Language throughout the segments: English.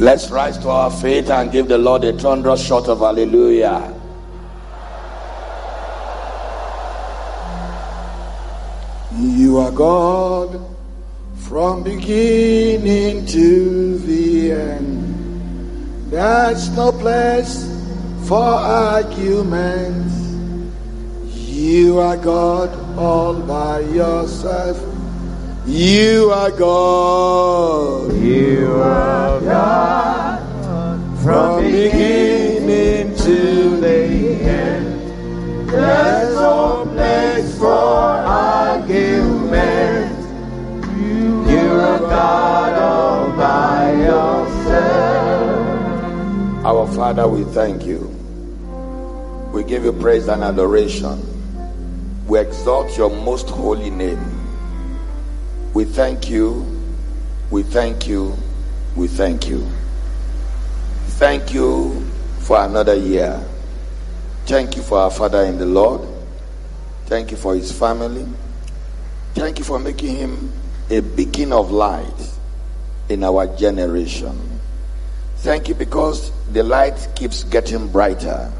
Let's rise to our feet and give the Lord a thunderous shout of hallelujah. You are God from beginning to the end. There's no place for arguments. You are God all by yourself. You are God. You are God from beginning to the end. There's no place for argument. You are God all by yourself. Our Father, we thank you. We give you praise and adoration. We exalt your most holy name. We thank you. We thank you. We thank you. Thank you for another year. Thank you for our Father in the Lord. Thank you for his family. Thank you for making him a beacon of light in our generation. Thank you because the light keeps getting brighter,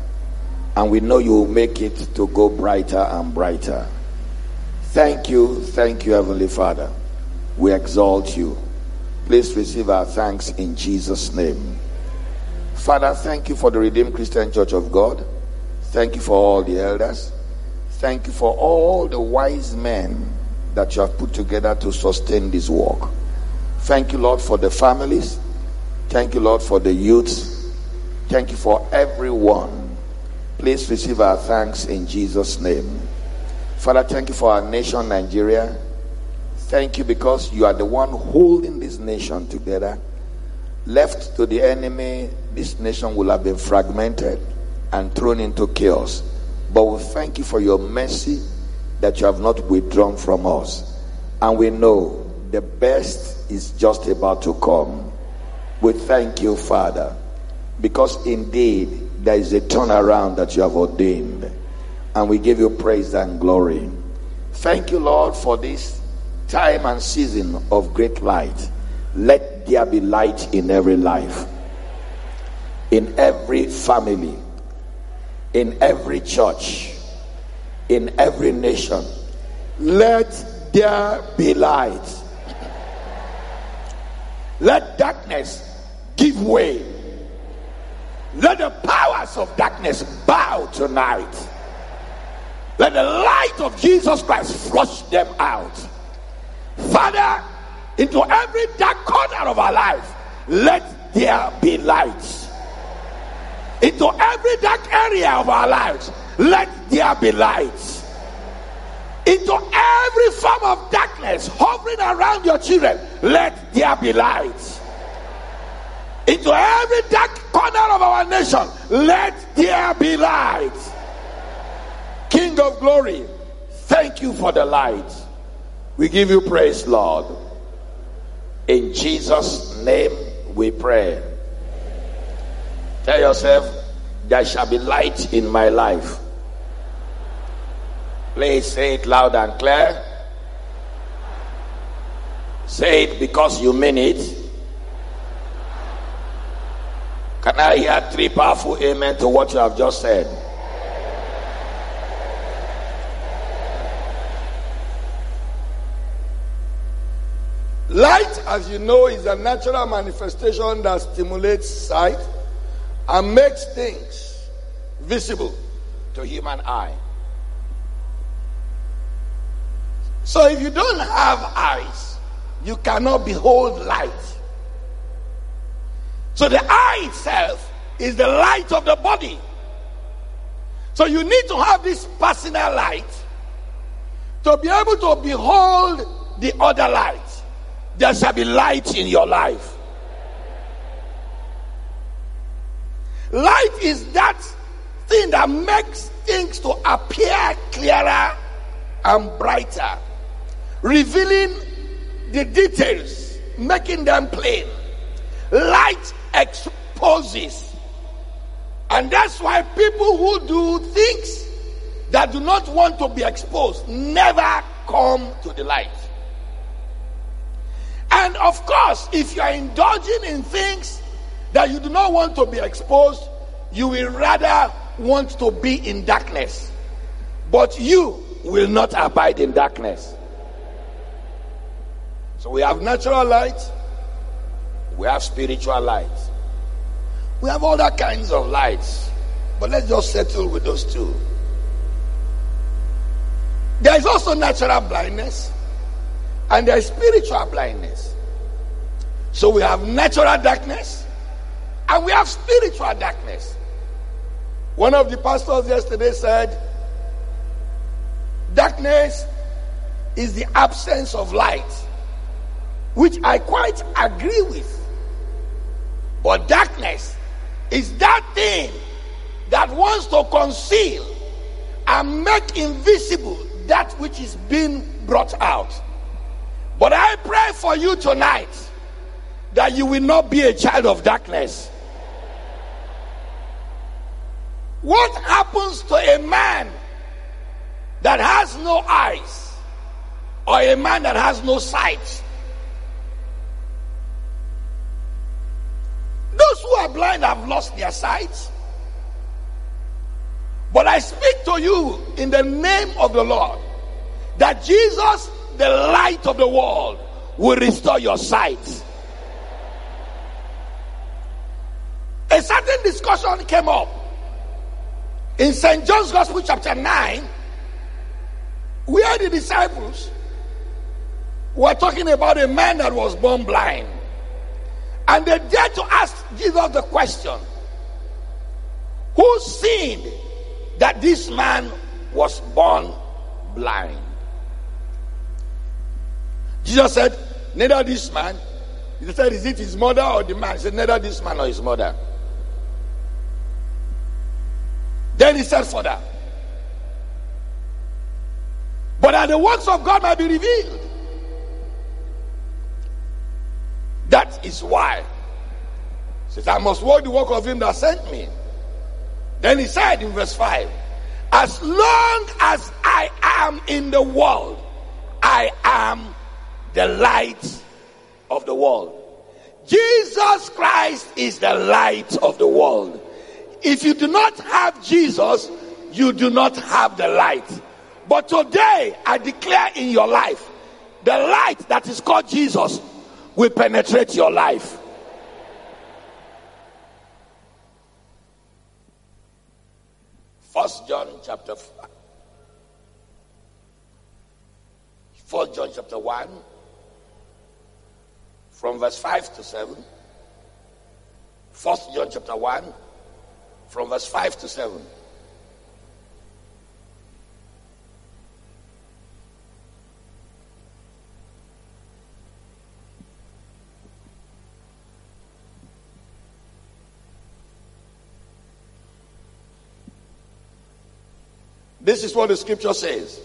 and we know you will make it to go brighter and brighter. Thank you, thank you, Heavenly Father. We exalt you. Please receive our thanks in Jesus' name. Father, thank you for the Redeemed Christian Church of God. Thank you for all the elders. Thank you for all the wise men that you have put together to sustain this work. Thank you, Lord, for the families. Thank you, Lord, for the youths. Thank you for everyone. Please receive our thanks in Jesus' name. Father, thank you for our nation, Nigeria. Thank you because you are the one holding this nation together. Left to the enemy, this nation will have been fragmented and thrown into chaos. But we thank you for your mercy that you have not withdrawn from us. And we know the best is just about to come. We thank you, Father, because indeed there is a turnaround that you have ordained. And we give you praise and glory. Thank you, Lord, for this time and season of great light. Let there be light in every life, in every family, in every church, in every nation. Let there be light. Let darkness give way. Let the powers of darkness bow tonight. Let the light of Jesus Christ flush them out. Father, into every dark corner of our life, let there be light. Into every dark area of our lives, let there be light. Into every form of darkness hovering around your children, let there be light. Into every dark corner of our nation, let there be light. King of glory, thank you for the light. We give you praise, Lord. In Jesus' name we pray. Tell yourself, there shall be light in my life. Please say it loud and clear. Say it because you mean it. Can I hear three powerful amen to what you have just said? Light, as you know, is a natural manifestation that stimulates sight and makes things visible to human eye. So if you don't have eyes, you cannot behold light. So the eye itself is the light of the body. So you need to have this personal light to be able to behold the other light. There shall be light in your life. Light is that thing that makes things to appear clearer and brighter, revealing the details, making them plain. Light exposes. And that's why people who do things that do not want to be exposed never come to the light. And of course, if you are indulging in things that you do not want to be exposed, you will rather want to be in darkness. But you will not abide in darkness. So we have natural light, we have spiritual light, we have other kinds of lights. But let's just settle with those two. There is also natural blindness, and there is spiritual blindness. So we have natural darkness, and we have spiritual darkness. One of the pastors yesterday said, Darkness is the absence of light, which I quite agree with. But darkness is that thing that wants to conceal and make invisible that which is being brought out. But I pray for you tonight that you will not be a child of darkness. What happens to a man that has no eyes or a man that has no sight? Those who are blind have lost their sight. But I speak to you in the name of the Lord that Jesus, the light of the world, will restore your sight. A certain discussion came up in St. John's Gospel, chapter 9, where the disciples were talking about a man that was born blind. And they dared to ask Jesus the question Who sinned that this man was born blind? Jesus said, Neither this man. He said, Is it his mother or the man? He said, Neither this man or his mother. Then he said further, But that the works of God might be revealed. That is why. He says, I must work the work of him that sent me. Then he said in verse 5, As long as I am in the world, I am the light of the world. Jesus Christ is the light of the world. If you do not have Jesus, you do not have the light. But today, I declare in your life, the light that is called Jesus will penetrate your life. First John chapter First John chapter 1 from verse 5 to 7. First John chapter 1 from verse 5 to 7. This is what the scripture says.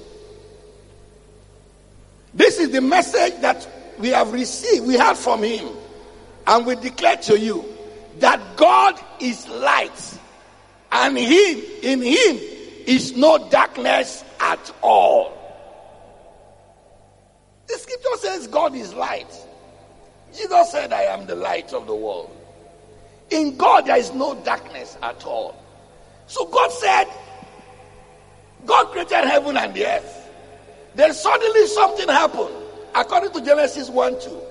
This is the message that we have received, we heard from him, and we declare to you that God is light, and him in him is no darkness at all. The scripture says God is light. Jesus said, I am the light of the world. In God, there is no darkness at all. So God said, God created heaven and the earth. Then suddenly something happened. According to Genesis 1 2,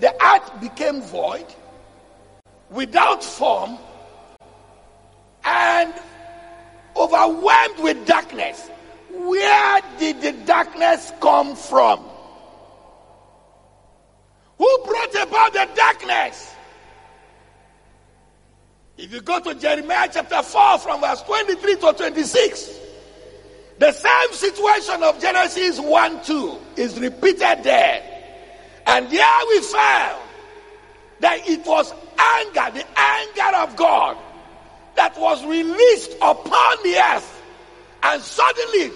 the earth became void, without form, and overwhelmed with darkness. Where did the darkness come from? Who brought about the darkness? If you go to Jeremiah chapter 4 from verse 23 to 26, the same situation of Genesis 1 2 is repeated there. And there we found that it was anger, the anger of God, that was released upon the earth. And suddenly,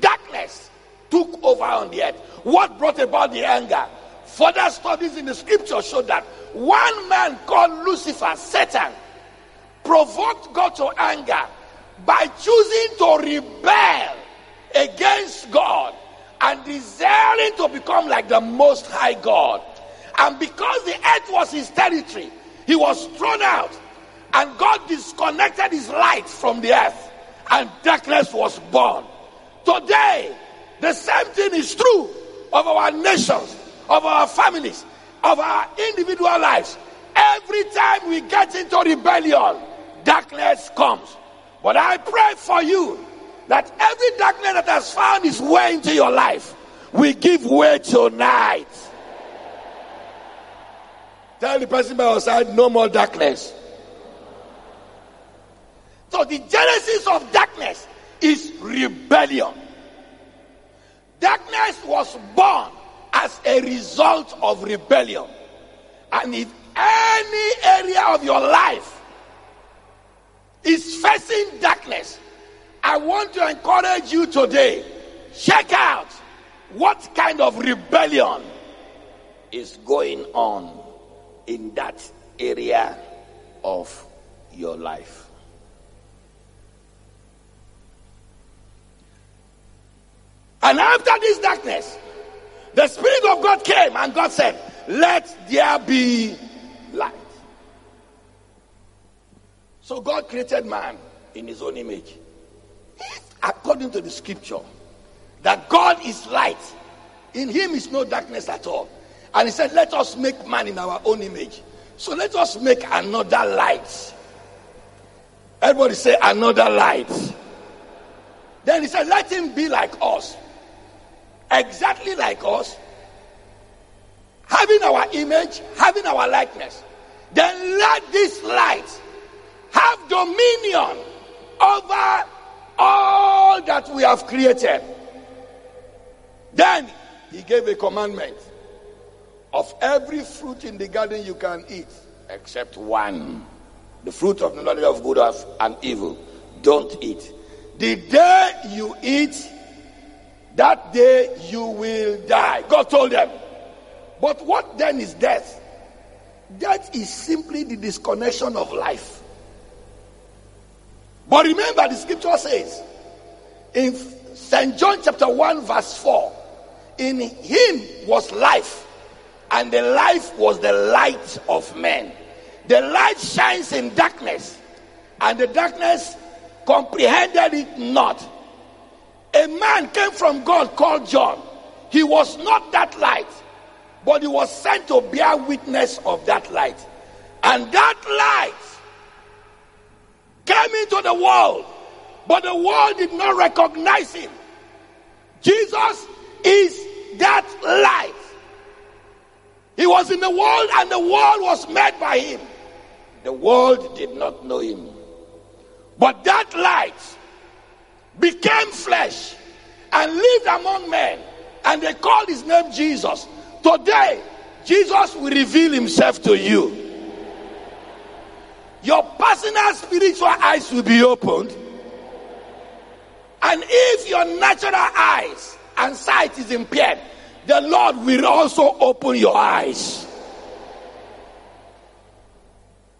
darkness took over on the earth. What brought about the anger? Further studies in the scripture show that one man called Lucifer, Satan, provoked God to anger by choosing to rebel against God and desiring to become like the most high God. And because the earth was his territory, he was thrown out, and God disconnected his light from the earth, and darkness was born. Today, the same thing is true of our nations, of our families, of our individual lives. Every time we get into rebellion, darkness comes. But I pray for you that every darkness that has found its way into your life will give way tonight. Tell the person by your side, no more darkness. So the genesis of darkness is rebellion. Darkness was born as a result of rebellion. And if any area of your life is facing darkness, I want to encourage you today check out what kind of rebellion is going on in that area of your life. And after this darkness, the Spirit of God came and God said, Let there be light. So God created man in his own image. According to the scripture, that God is light, in him is no darkness at all. And he said, Let us make man in our own image. So let us make another light. Everybody say, Another light. Then he said, Let him be like us exactly like us, having our image, having our likeness, then let this light dominion over all that we have created. Then he gave a commandment of every fruit in the garden you can eat, except one the fruit of the knowledge of good and evil. Don't eat. The day you eat, that day you will die. God told them. But what then is death? Death is simply the disconnection of life. But remember, the scripture says in St. John chapter 1, verse 4 In him was life, and the life was the light of men. The light shines in darkness, and the darkness comprehended it not a man came from God called John. He was not that light, but he was sent to bear witness of that light. And that light came into the world, but the world did not recognize him. Jesus is that light. He was in the world, and the world was made by him. The world did not know him. But that light became flesh and lived among men, and they called his name Jesus. Today, Jesus will reveal himself to you. Your personal spiritual eyes will be opened. And if your natural eyes and sight is impaired, the Lord will also open your eyes.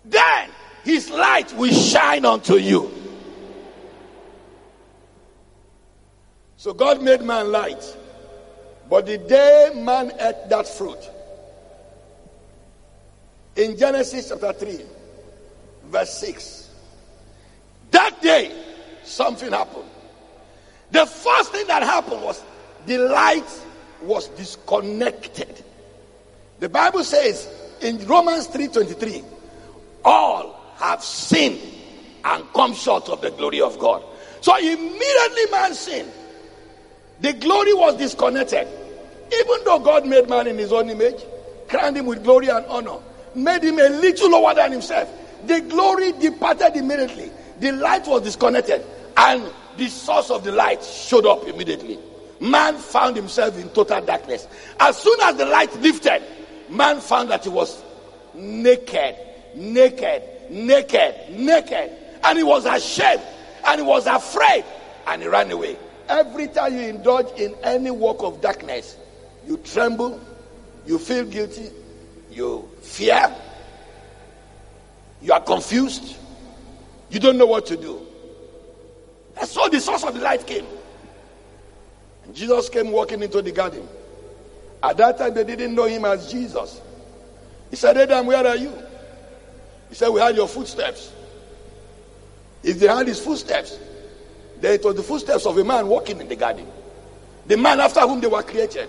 Then his light will shine unto you. So God made man light. But the day man ate that fruit, in Genesis chapter 3, verse 6, that day something happened. The first thing that happened was the light was disconnected. The Bible says in Romans 3:23, all have sinned and come short of the glory of God. So immediately man sinned. The glory was disconnected. Even though God made man in his own image, crowned him with glory and honor, made him a little lower than himself, the glory departed immediately. The light was disconnected, and the source of the light showed up immediately. Man found himself in total darkness. As soon as the light lifted, man found that he was naked, naked, naked, naked, and he was ashamed, and he was afraid, and he ran away. Every time you indulge in any work of darkness, you tremble, you feel guilty, you fear, you are confused, you don't know what to do. That's how the source of the light came. And Jesus came walking into the garden. At that time, they didn't know him as Jesus. He said, Adam, where are you? He said, We heard your footsteps. If they heard his footsteps, then it was the footsteps of a man walking in the garden. The man after whom they were created,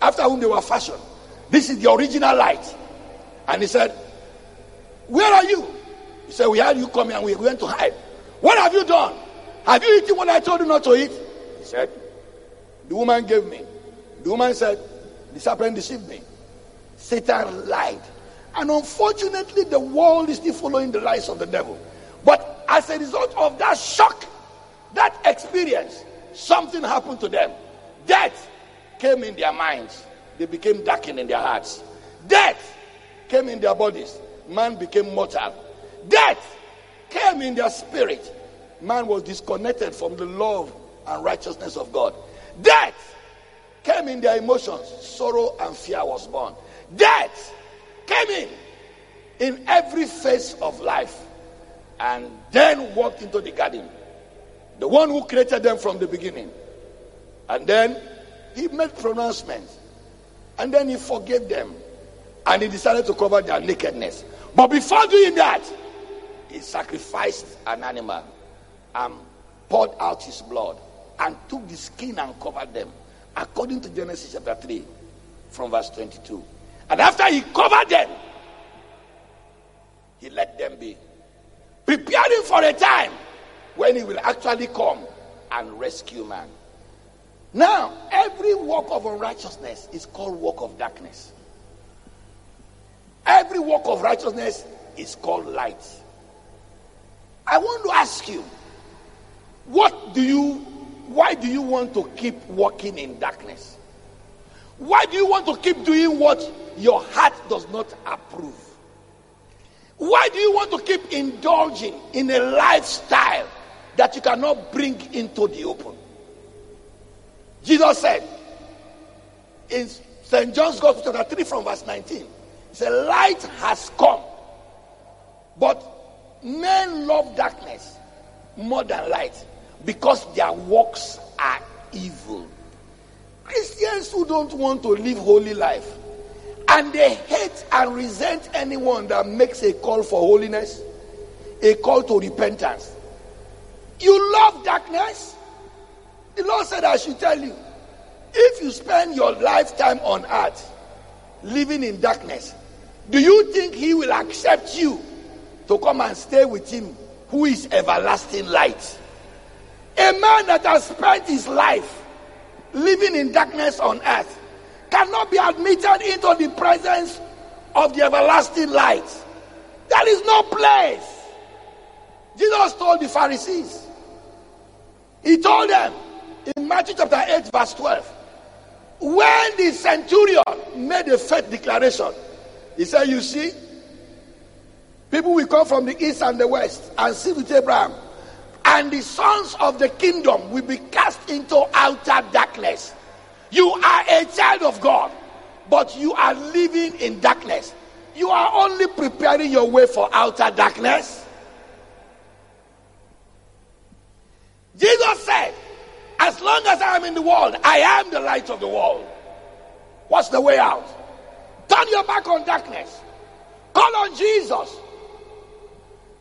after whom they were fashioned. This is the original light. And he said, Where are you? He said, We had you coming and we went to hide. What have you done? Have you eaten what I told you not to eat? He said, The woman gave me. The woman said, The serpent deceived me. Satan lied. And unfortunately, the world is still following the lies of the devil. But as a result of that shock, that experience, something happened to them. Death came in their minds. They became darkened in their hearts. Death came in their bodies. Man became mortal. Death came in their spirit. Man was disconnected from the love and righteousness of God. Death came in their emotions. Sorrow and fear was born. Death came in in every phase of life and then walked into the garden. The one who created them from the beginning. And then he made pronouncements. And then he forgave them. And he decided to cover their nakedness. But before doing that, he sacrificed an animal and poured out his blood and took the skin and covered them. According to Genesis chapter 3, from verse 22. And after he covered them, he let them be. Preparing for a time when he will actually come and rescue man. Now, every work of unrighteousness is called work of darkness. Every work of righteousness is called light. I want to ask you, what do you, why do you want to keep walking in darkness? Why do you want to keep doing what your heart does not approve? Why do you want to keep indulging in a lifestyle that you cannot bring into the open? Jesus said in St. John's Gospel, chapter 3, from verse 19, He said, Light has come, but men love darkness more than light because their works are evil. Christians who don't want to live holy life and they hate and resent anyone that makes a call for holiness, a call to repentance. You love darkness. The Lord said, I should tell you, if you spend your lifetime on earth living in darkness, do you think He will accept you to come and stay with Him who is everlasting light? A man that has spent his life living in darkness on earth cannot be admitted into the presence of the everlasting light. There is no place. Jesus told the Pharisees, He told them in Matthew chapter 8, verse 12, when the centurion made a faith declaration, he said, You see, people will come from the east and the west and sit with Abraham, and the sons of the kingdom will be cast into outer darkness. You are a child of God, but you are living in darkness. You are only preparing your way for outer darkness. Jesus said, As long as I am in the world, I am the light of the world. What's the way out? Turn your back on darkness. Call on Jesus.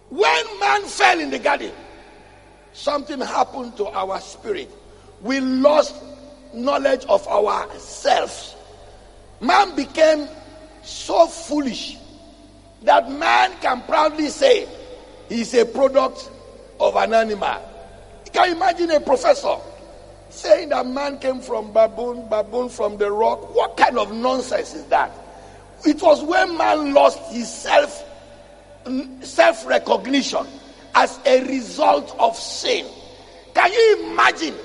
When man fell in the garden, something happened to our spirit. We lost knowledge of ourselves. Man became so foolish that man can proudly say he's a product of an animal. You can imagine a professor saying that man came from baboon, baboon from the rock. What kind of nonsense is that? It was when man lost his self self recognition as a result of sin. Can you imagine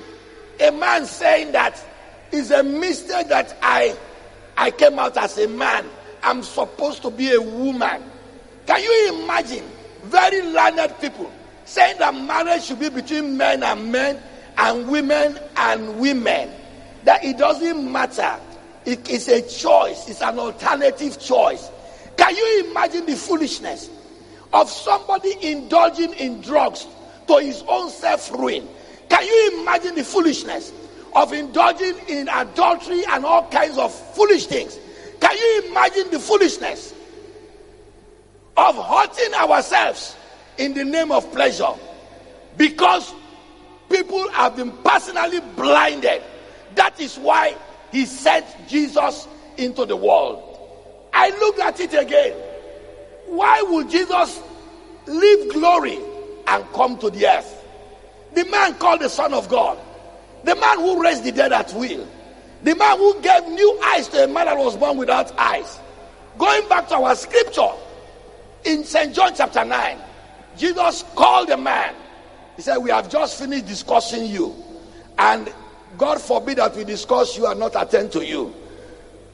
a man saying that it's a mistake that I I came out as a man. I'm supposed to be a woman. Can you imagine very learned people saying that marriage should be between men and men and women and women? That it doesn't matter. It is a choice, it's an alternative choice. Can you imagine the foolishness of somebody indulging in drugs to his own self ruin? Can you imagine the foolishness of indulging in adultery and all kinds of foolish things? Can you imagine the foolishness of hurting ourselves in the name of pleasure because people have been personally blinded. That is why he sent Jesus into the world. I looked at it again. Why would Jesus leave glory and come to the earth? The man called the Son of God, the man who raised the dead at will, the man who gave new eyes to a man that was born without eyes. Going back to our scripture in St. John chapter 9, Jesus called the man. He said, We have just finished discussing you, and God forbid that we discuss you and not attend to you.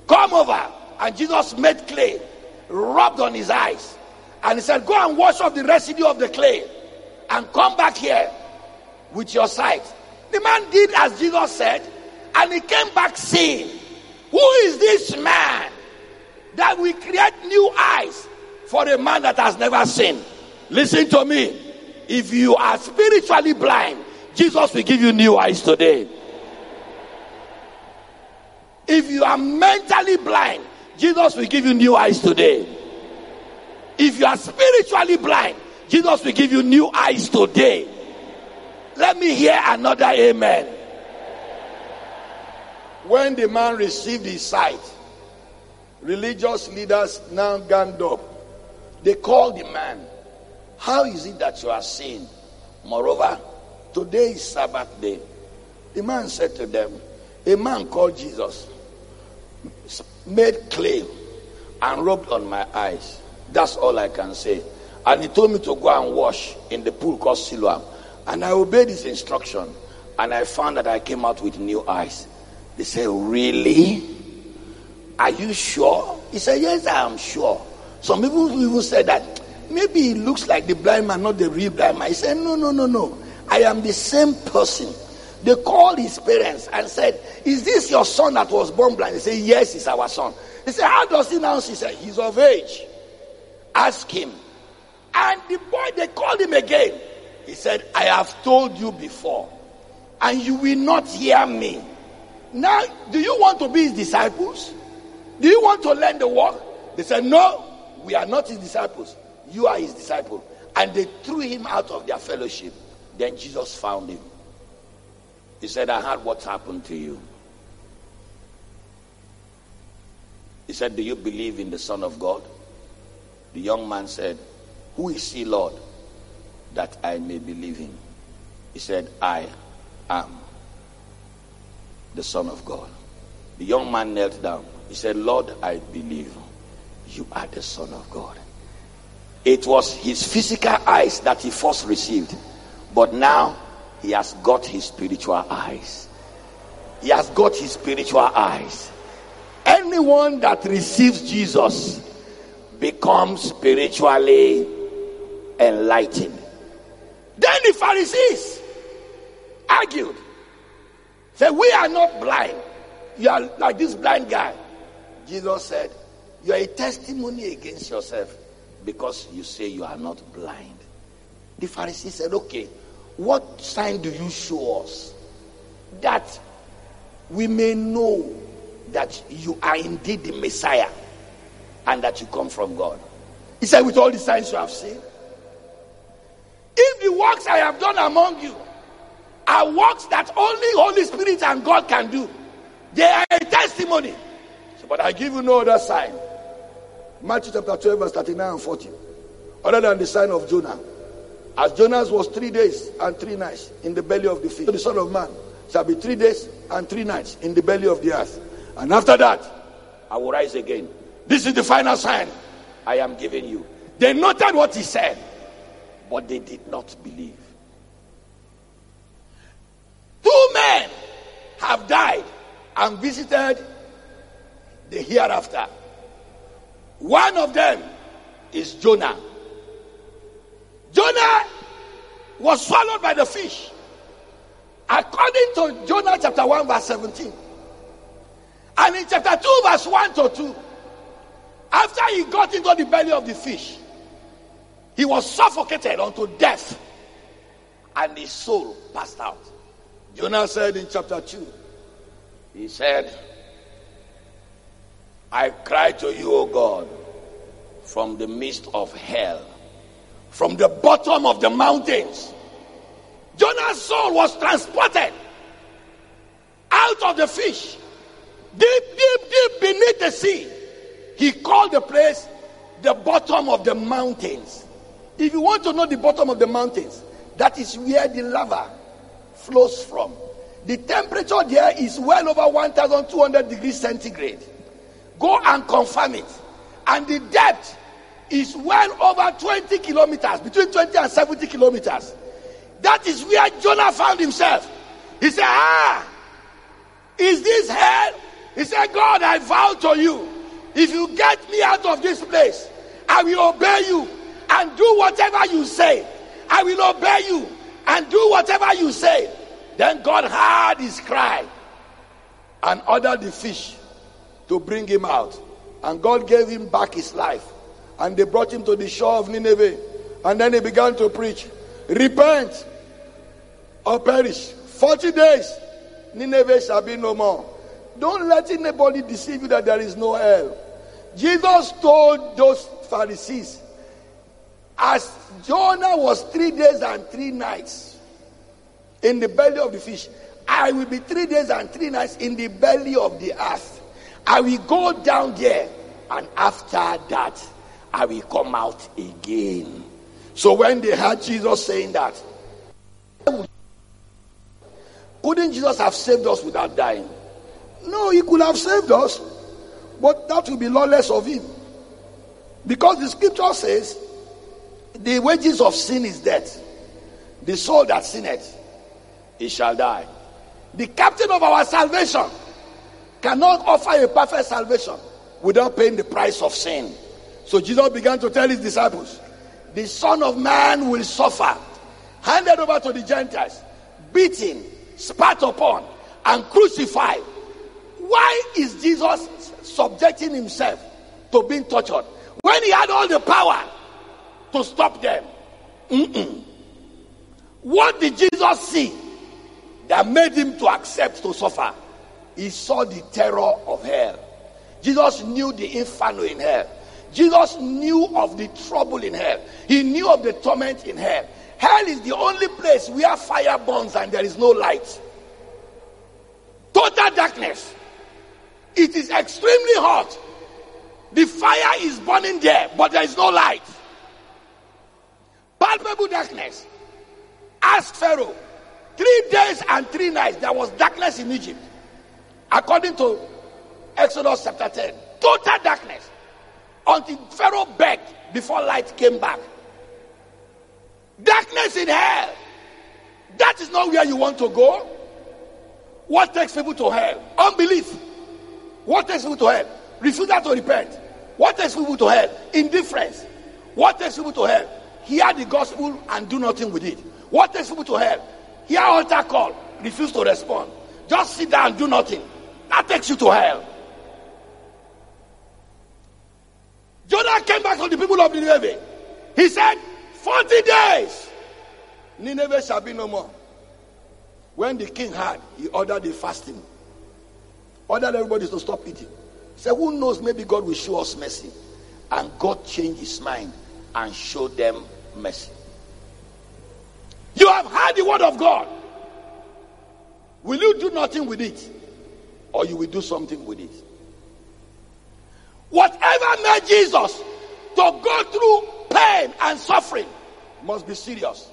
Come over. And Jesus made clay, rubbed on his eyes, and he said, Go and wash off the residue of the clay and come back here with your sight. The man did as Jesus said, and he came back saying, Who is this man that we create new eyes for a man that has never seen? Listen to me. If you are spiritually blind, Jesus will give you new eyes today. If you are mentally blind, Jesus will give you new eyes today. If you are spiritually blind, Jesus will give you new eyes today. Let me hear another amen. When the man received his sight, religious leaders now ganged up. They called the man. How is it that you are seeing? Moreover, today is Sabbath day. The man said to them, A man called Jesus made clay and rubbed on my eyes. That's all I can say. And he told me to go and wash in the pool called Siloam. And I obeyed his instruction. And I found that I came out with new eyes. They said, Really? Are you sure? He said, Yes, I am sure. Some people even said that maybe he looks like the blind man, not the real blind man. He said, No, no, no, no. I am the same person. They called his parents and said, Is this your son that was born blind? They said, Yes, it's our son. They said, How does he now? He said, He's of age. Ask him. And the boy, they called him again. He said, I have told you before, and you will not hear me. Now, do you want to be his disciples? Do you want to learn the work? They said, No, we are not his disciples. You are his disciple. And they threw him out of their fellowship. Then Jesus found him. He said, I heard what's happened to you. He said, Do you believe in the Son of God? The young man said, Who is he, Lord, that I may believe him? He said, I am the Son of God. The young man knelt down. He said, Lord, I believe you are the Son of God. It was his physical eyes that he first received, but now he has got his spiritual eyes. He has got his spiritual eyes. Anyone that receives Jesus becomes spiritually enlightened. Then the Pharisees argued. Said, We are not blind. You are like this blind guy. Jesus said, You are a testimony against yourself because you say you are not blind. The Pharisees said, Okay, what sign do you show us that we may know that you are indeed the Messiah and that you come from God? He said, With all the signs you have seen, if the works I have done among you are works that only Holy Spirit and God can do, they are a testimony. But I give you no other sign. Matthew chapter 12, verse 39 and 40. Other than the sign of Jonah. As Jonas was three days and three nights in the belly of the fish, the Son of Man shall be three days and three nights in the belly of the earth. And after that, I will rise again. This is the final sign I am giving you. They noted what he said, but they did not believe. Two men have died and visited the hereafter. One of them is Jonah. Jonah was swallowed by the fish. According to Jonah chapter 1, verse 17. And in chapter 2, verse 1 to 2, after he got into the belly of the fish, he was suffocated unto death, and his soul passed out. Jonah said in chapter 2, he said, I cry to you, O God, from the midst of hell, from the bottom of the mountains. Jonah's soul was transported out of the fish, deep, deep, deep beneath the sea. He called the place the bottom of the mountains. If you want to know the bottom of the mountains, that is where the lava flows from. The temperature there is well over 1200 degrees centigrade. Go and confirm it. And the depth is well over 20 kilometers, between 20 and 70 kilometers. That is where Jonah found himself. He said, Ah, is this hell? He said, God, I vow to you, if you get me out of this place, I will obey you and do whatever you say. I will obey you and do whatever you say. Then God heard his cry and ordered the fish to bring him out. And God gave him back his life. And they brought him to the shore of Nineveh. And then he began to preach Repent or perish. 40 days, Nineveh shall be no more. Don't let anybody deceive you that there is no hell. Jesus told those Pharisees, as Jonah was three days and three nights in the belly of the fish, I will be three days and three nights in the belly of the earth. I will go down there, and after that, I will come out again. So when they heard Jesus saying that, couldn't Jesus have saved us without dying? No, he could have saved us, but that would be lawless of him. Because the scripture says, the wages of sin is death. The soul that sinneth, he shall die. The captain of our salvation cannot offer a perfect salvation without paying the price of sin. So Jesus began to tell his disciples, the Son of Man will suffer, handed over to the Gentiles, beaten, spat upon, and crucified. Why is Jesus subjecting himself to being tortured when he had all the power to stop them? Mm-mm. What did Jesus see that made him to accept to suffer? He saw the terror of hell. Jesus knew the inferno in hell. Jesus knew of the trouble in hell. He knew of the torment in hell. Hell is the only place where fire burns and there is no light. Total darkness. It is extremely hot. The fire is burning there, but there is no light. Palpable darkness. Ask Pharaoh. Three days and three nights there was darkness in Egypt. According to Exodus chapter 10. Total darkness. Until Pharaoh begged before light came back. Darkness in hell. That is not where you want to go. What takes people to hell? Unbelief. What takes people to hell? Refusal to repent. What takes people to hell? Indifference. What takes people to hell? Hear the gospel and do nothing with it. What takes people to hell? Hear altar call, refuse to respond. Just sit down and do nothing. That takes you to hell. Jonah came back to the people of Nineveh. He said, 40 days, Nineveh shall be no more. When the king heard, he ordered the fasting. Ordered everybody to stop eating. He said, Who knows, maybe God will show us mercy. And God changed his mind and showed them mercy. You have heard the word of God. Will you do nothing with it? Or you will do something with it? Whatever made Jesus to go through pain and suffering must be serious.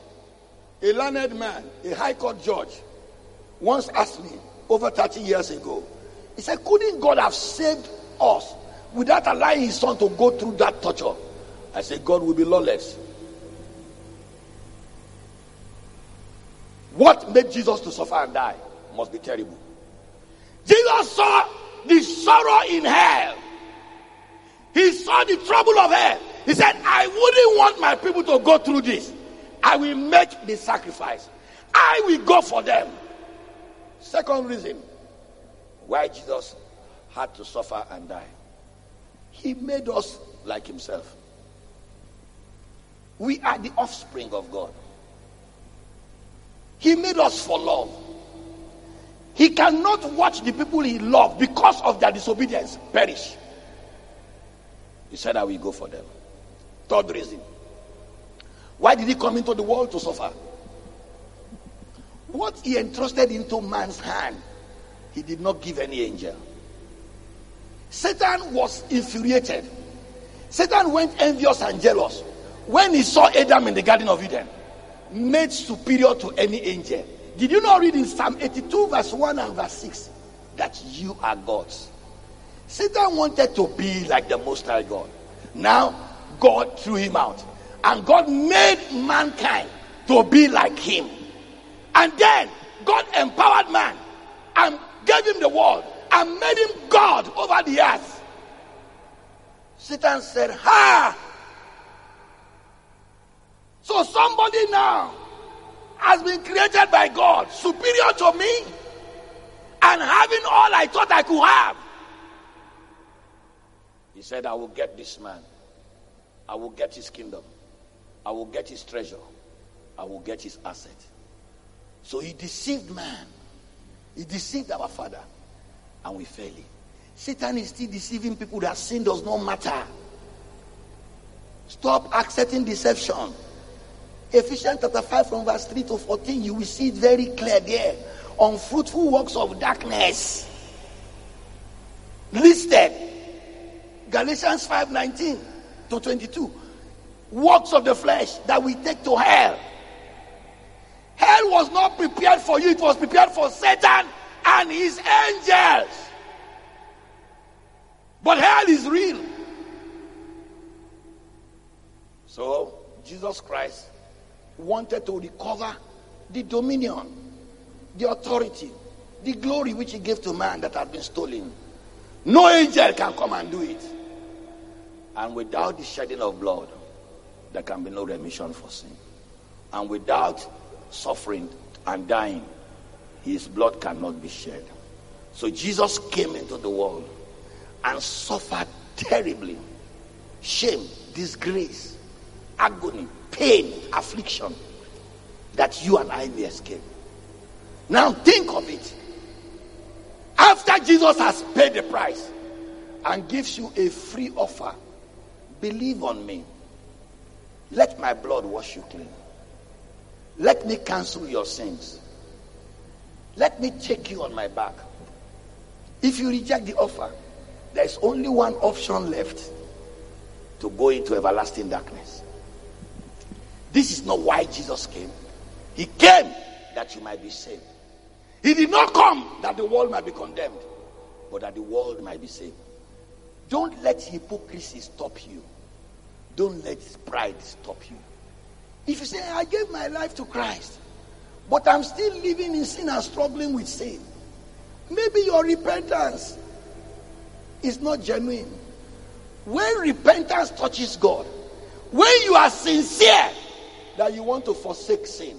A learned man, a high court judge, once asked me over 30 years ago, he said, Couldn't God have saved us without allowing his son to go through that torture? I said, God will be lawless. What made Jesus to suffer and die must be terrible. Jesus saw the sorrow in hell. He saw the trouble of hell. He said, I wouldn't want my people to go through this. I will make the sacrifice. I will go for them. Second reason why Jesus had to suffer and die. He made us like himself. We are the offspring of God. He made us for love. He cannot watch the people he loved because of their disobedience perish. He said, I will go for them. Third reason. Why did he come into the world to suffer? What he entrusted into man's hand, he did not give any angel. Satan was infuriated. Satan went envious and jealous when he saw Adam in the Garden of Eden, made superior to any angel. Did you not read in Psalm 82, verse 1 and verse 6 that you are gods? Satan wanted to be like the Most High God. Now, God threw him out. And God made mankind to be like him. And then God empowered man and gave him the world and made him God over the earth. Satan said, Ha! So somebody now has been created by God, superior to me, and having all I thought I could have. He said, I will get this man. I will get his kingdom. I will get his treasure. I will get his asset. So he deceived man. He deceived our father. And we fell him. Satan is still deceiving people that sin does not matter. Stop accepting deception. Ephesians chapter 5 from verse 3 to 14, you will see it very clear there. Unfruitful works of darkness. Listed. Galatians 5 19 to 22. Works of the flesh that we take to hell. Hell was not prepared for you, it was prepared for Satan and his angels. But hell is real. So, Jesus Christ wanted to recover the dominion, the authority, the glory which he gave to man that had been stolen. No angel can come and do it. And without the shedding of blood, there can be no remission for sin. And without suffering and dying, his blood cannot be shed. So Jesus came into the world and suffered terribly shame, disgrace, agony, pain, affliction that you and I may escape. Now think of it. After Jesus has paid the price and gives you a free offer, believe on me. Let my blood wash you clean. Let me cancel your sins. Let me take you on my back. If you reject the offer, there's only one option left to go into everlasting darkness. This is not why Jesus came. He came that you might be saved. He did not come that the world might be condemned, but that the world might be saved. Don't let hypocrisy stop you. Don't let pride stop you. If you say, I gave my life to Christ, but I'm still living in sin and struggling with sin, maybe your repentance is not genuine. When repentance touches God, when you are sincere that you want to forsake sin,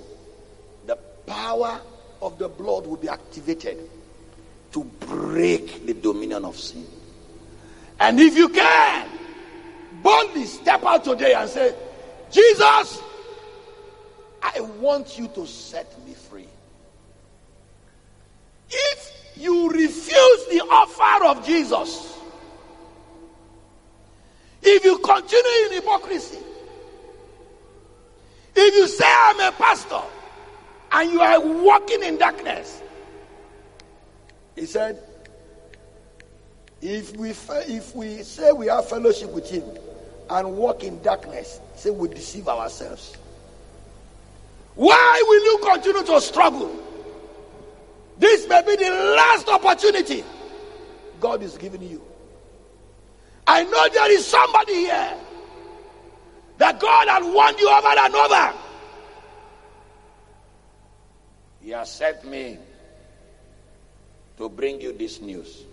the power of the blood will be activated to break the dominion of sin. And if you can, boldly step out today and say, Jesus, I want you to set me free. If you refuse the offer of Jesus, if you continue in hypocrisy, if you say I'm a pastor and you are walking in darkness, he said, if we if we say we have fellowship with him and walk in darkness, say we deceive ourselves. Why will you continue to struggle? This may be the last opportunity God is giving you. I know there is somebody here that God has warned you over and over. He has sent me to bring you this news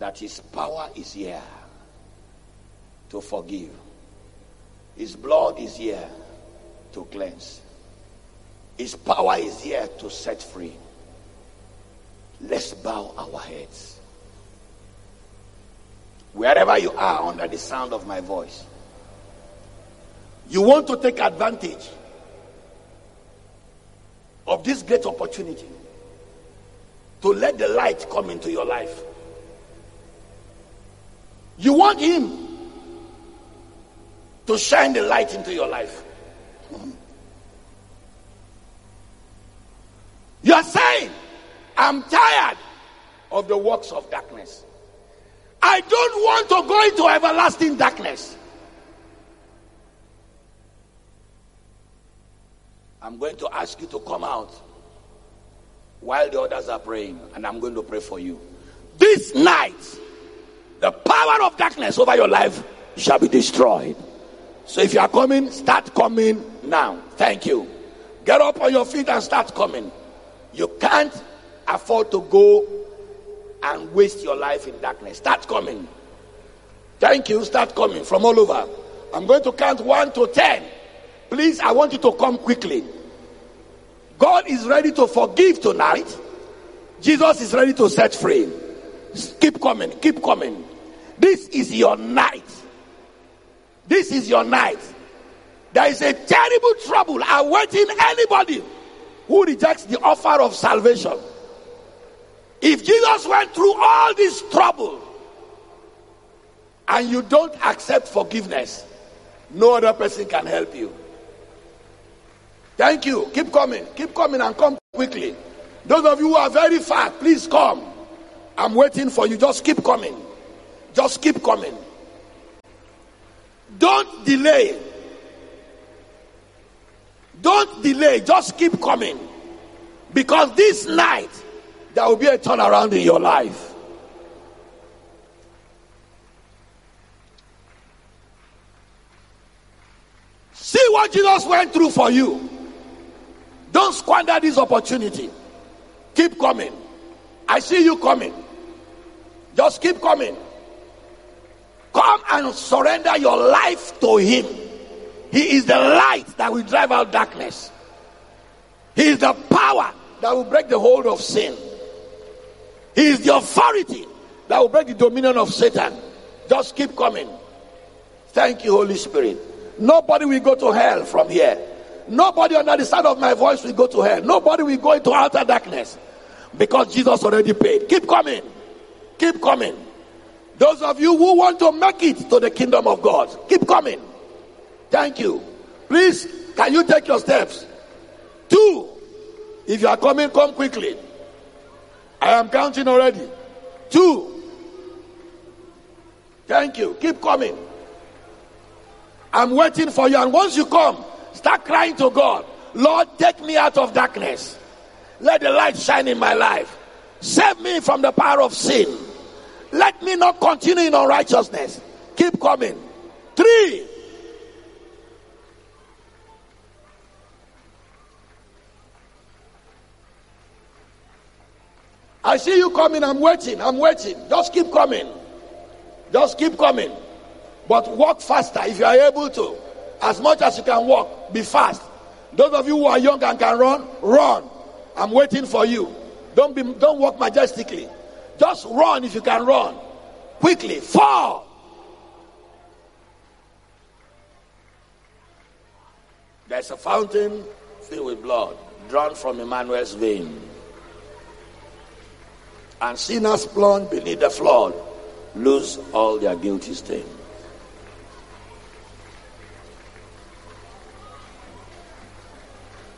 that His power is here to forgive, His blood is here to cleanse, His power is here to set free. Let's bow our heads. Wherever you are under the sound of my voice, you want to take advantage of this great opportunity to let the light come into your life. You want Him to shine the light into your life. Hmm. You are saying, I'm tired of the works of darkness. I don't want to go into everlasting darkness. I'm going to ask you to come out while the others are praying, and I'm going to pray for you. This night, the power of darkness over your life shall be destroyed. So if you are coming, start coming now. Thank you. Get up on your feet and start coming. You can't afford to go and waste your life in darkness. Start coming. Thank you. Start coming from all over. I'm going to count one to ten. Please, I want you to come quickly. God is ready to forgive tonight. Jesus is ready to set free. Keep coming. Keep coming. This is your night. This is your night. There is a terrible trouble awaiting anybody who rejects the offer of salvation. If Jesus went through all this trouble and you don't accept forgiveness, no other person can help you. Thank you. Keep coming. Keep coming and come quickly. Those of you who are very far, please come. I'm waiting for you. Just keep coming. Just keep coming. Don't delay. Don't delay. Just keep coming. Because this night, there will be a turnaround in your life. See what Jesus went through for you. Don't squander this opportunity. Keep coming. I see you coming. Just keep coming. Come and surrender your life to Him. He is the light that will drive out darkness. He is the power that will break the hold of sin. He is the authority that will break the dominion of Satan. Just keep coming. Thank you, Holy Spirit. Nobody will go to hell from here. Nobody under the sound of my voice will go to hell. Nobody will go into outer darkness because Jesus already paid. Keep coming. Keep coming. Those of you who want to make it to the kingdom of God, keep coming. Thank you. Please, can you take your steps? Two. If you are coming, come quickly. I am counting already. Two. Thank you. Keep coming. I'm waiting for you. And once you come, start crying to God Lord, take me out of darkness. Let the light shine in my life. Save me from the power of sin. Let me not continue in unrighteousness. Keep coming. Three. I see you coming. I'm waiting. I'm waiting. Just keep coming. Just keep coming. But walk faster if you are able to. As much as you can walk, be fast. Those of you who are young and can run, run. I'm waiting for you. Don't be don't walk majestically. Just run if you can run. Quickly. Fall. There's a fountain filled with blood drawn from Emmanuel's vein. And sinners plunged beneath the flood lose all their guilty stain.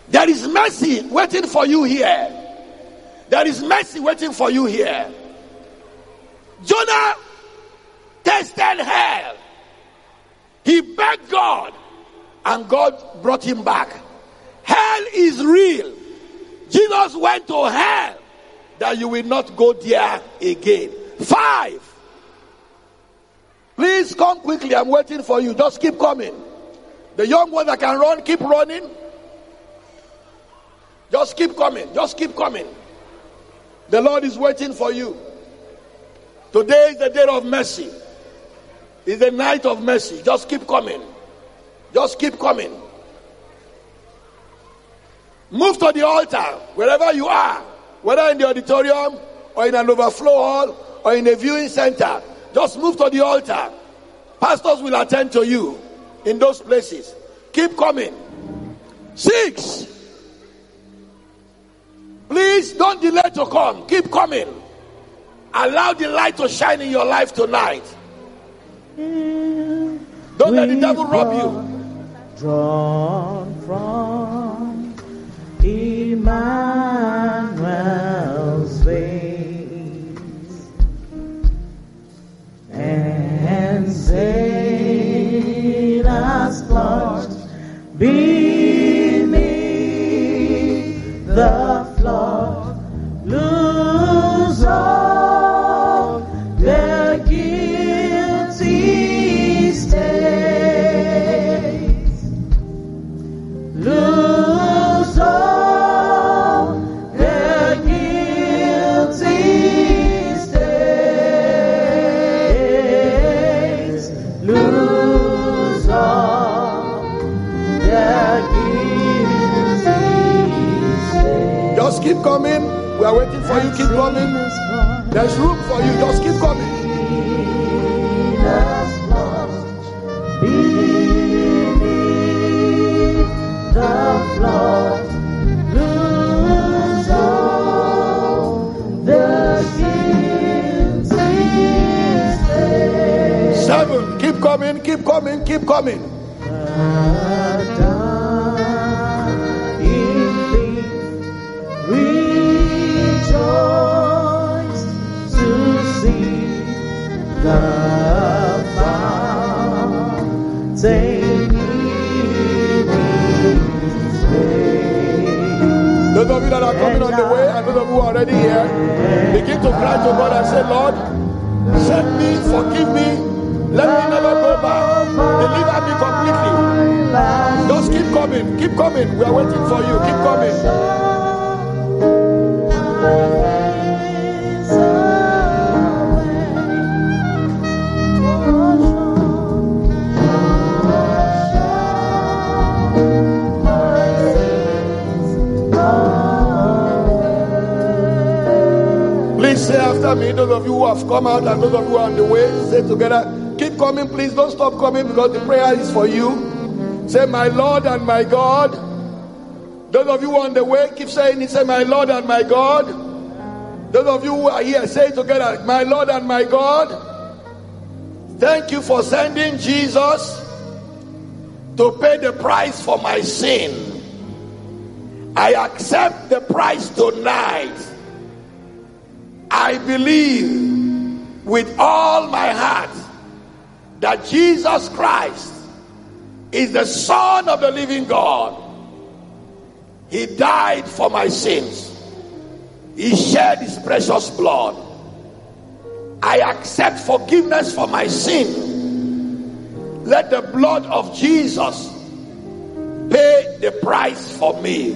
There is mercy waiting for you here. There is mercy waiting for you here. Jonah tasted hell. He begged God, and God brought him back. Hell is real. Jesus went to hell that you will not go there again. Five. Please come quickly. I'm waiting for you. Just keep coming. The young one that can run, keep running. Just keep coming. Just keep coming. The Lord is waiting for you. Today is the day of mercy. It's the night of mercy. Just keep coming. Just keep coming. Move to the altar wherever you are, whether in the auditorium or in an overflow hall or in a viewing center. Just move to the altar. Pastors will attend to you in those places. Keep coming. Six. Please don't delay to come. Keep coming. Allow the light to shine in your life tonight. Don't let the devil rob you. Drawn from Emmanuel's veins and Satan's plunged beneath the keep coming. We are waiting for you. Keep coming. There's room for you. Just keep coming. Venus plunged beneath the flood. Lose all the guilty stains. Seven. Keep coming. Keep coming. Keep coming. Keep coming. We are waiting for you. Keep coming. Please say after me, those of you who have come out and those of you who are on the way, say together, keep coming, please don't stop coming because the prayer is for you. Say, My Lord and my God. Those of you on the way, keep saying it. Say, My Lord and my God. Those of you who are here, say together, My Lord and my God. Thank you for sending Jesus to pay the price for my sin. I accept the price tonight. I believe with all my heart that Jesus Christ is the Son of the living God. He died for my sins, He shed His precious blood. I accept forgiveness for my sin. Let the blood of Jesus pay the price for me.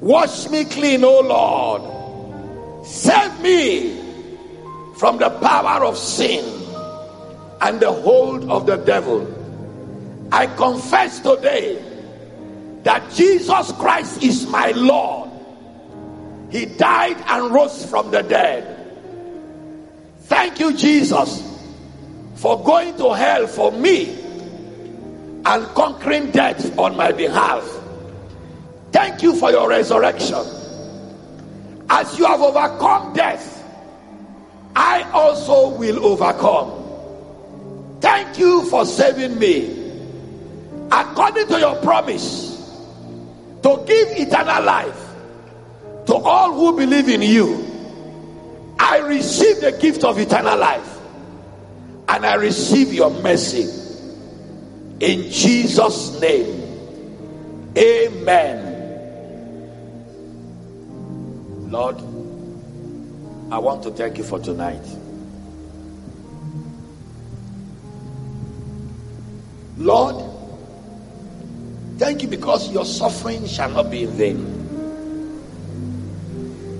Wash me clean, O Lord. Save me from the power of sin and the hold of the devil. I confess today that Jesus Christ is my Lord. He died and rose from the dead. Thank you, Jesus, for going to hell for me and conquering death on my behalf. Thank you for your resurrection. As you have overcome death, I also will overcome. Thank you for saving me. According to your promise to give eternal life to all who believe in you, I receive the gift of eternal life and I receive your mercy. In Jesus' name, amen. Lord, I want to thank you for tonight. Lord, thank you because your suffering shall not be in vain.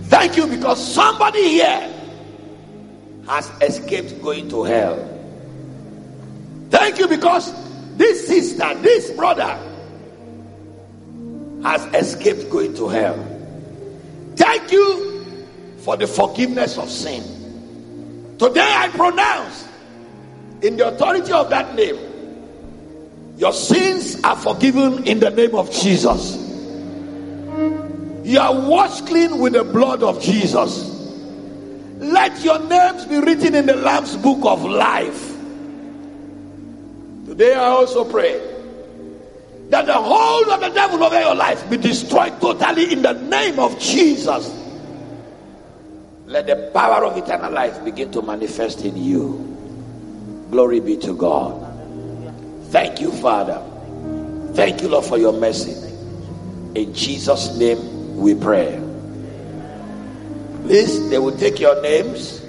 Thank you because somebody here has escaped going to hell. Thank you because this sister, this brother has escaped going to hell. Thank you for the forgiveness of sin. Today I pronounce in the authority of that name, your sins are forgiven in the name of Jesus. You are washed clean with the blood of Jesus. Let your names be written in the Lamb's book of life. Today I also pray that the whole of the devil over your life be destroyed totally in the name of Jesus. Let the power of eternal life begin to manifest in you. Glory be to God. Thank you, Father. Thank you, Lord, for your mercy. In Jesus' name we pray. Please, they will take your names